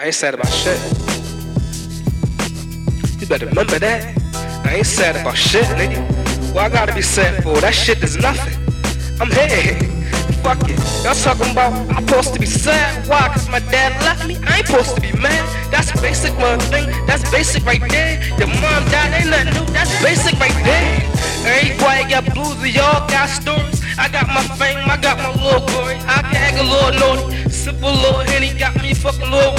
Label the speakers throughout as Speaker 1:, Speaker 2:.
Speaker 1: I ain't sad about shit. You better remember that. I ain't sad about shit, nigga. Well, I gotta be sad for that shit is nothing. I'm here. Fuck it. Y'all talking about I'm supposed to be sad. Why? Cause my dad left me. I ain't supposed to be mad. That's basic, one thing. That's basic right there. Your mom died, ain't nothing new. That's basic right there. Everybody got blues, and y'all got stories. I got my fame, I got my little glory. I can act a little naughty. Simple little henny got me fucking little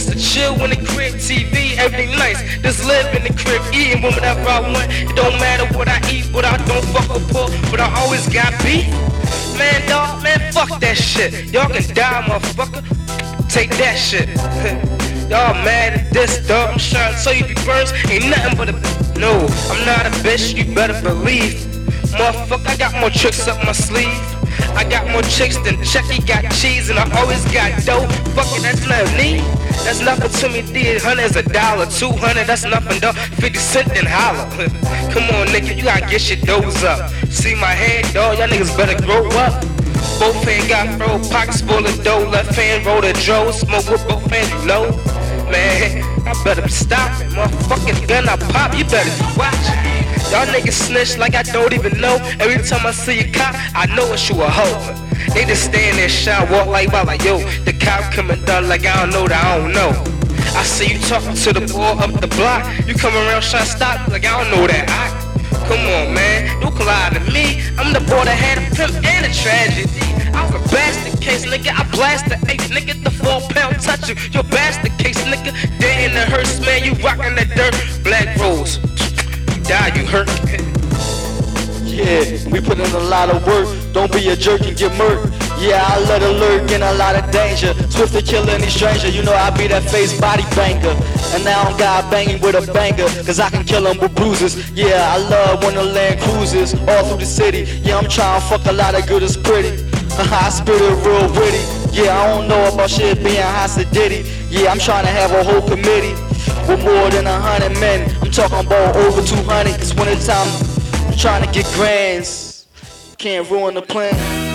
Speaker 1: thing just chill in the crib, TV, everything nice. Just live in the crib, eating whatever I want. It don't matter what I eat, but I don't fuck with pork, but I always got beef. Man, dog, man, fuck that shit. Y'all can die, motherfucker. Take that shit. Y'all mad at this, dog. I'm trying to tell you, P Burns ain't nothing but a. No, I'm not a bitch, you better believe. Motherfucker, I got more tricks up my sleeve. I got more chicks than Chucky got cheese, and I always got dough. Fuck it, that's not me. That's nothing to me, D. Hundred's a dollar, two hundred, that's nothing, dog. Fifty cent, then holler. Come on, nigga, you gotta get your doughs up. See my head, dog, y'all niggas better grow up. Both hands got fro, pockets full of dough. Left hand roll the dro, smoke with both hands, know. Man, I better be stopping. Motherfucking gun I pop, you better be watching. Y'all niggas snitch like I don't even know. Every time I see a cop, I know it's you a hoe. They just stand there shy, walk like by like yo. The cop coming down like I don't know that I don't know. I see you talking to the boy up the block. You come around to stop like I don't know that. I, come on, man, don't lie to me. I'm the boy that had a pimp and a tragedy. I'm a bastard case, nigga. I blast the eight, nigga. The four pound touch you. Your bastard case, nigga. Dead in the hearse, man. You rockin' that dirt. You hurt.
Speaker 2: Yeah, we put in a lot of work. Don't be a jerk and get murked. Yeah, I let her lurk in a lot of danger. Swift to kill any stranger. You know I be that face body banger. And now I'm God banging with a banger. Cause I can kill 'em with bruises. Yeah, I love when the land cruises all through the city. Yeah, I'm trying to fuck a lot of good as pretty. High spirit, real witty. Yeah, I don't know about shit being high sedity. Yeah, I'm trying to have a whole committee with more than a hundred men. Talking about over 200. Cause when it's time, I'm trying to get grands. Can't ruin the plan.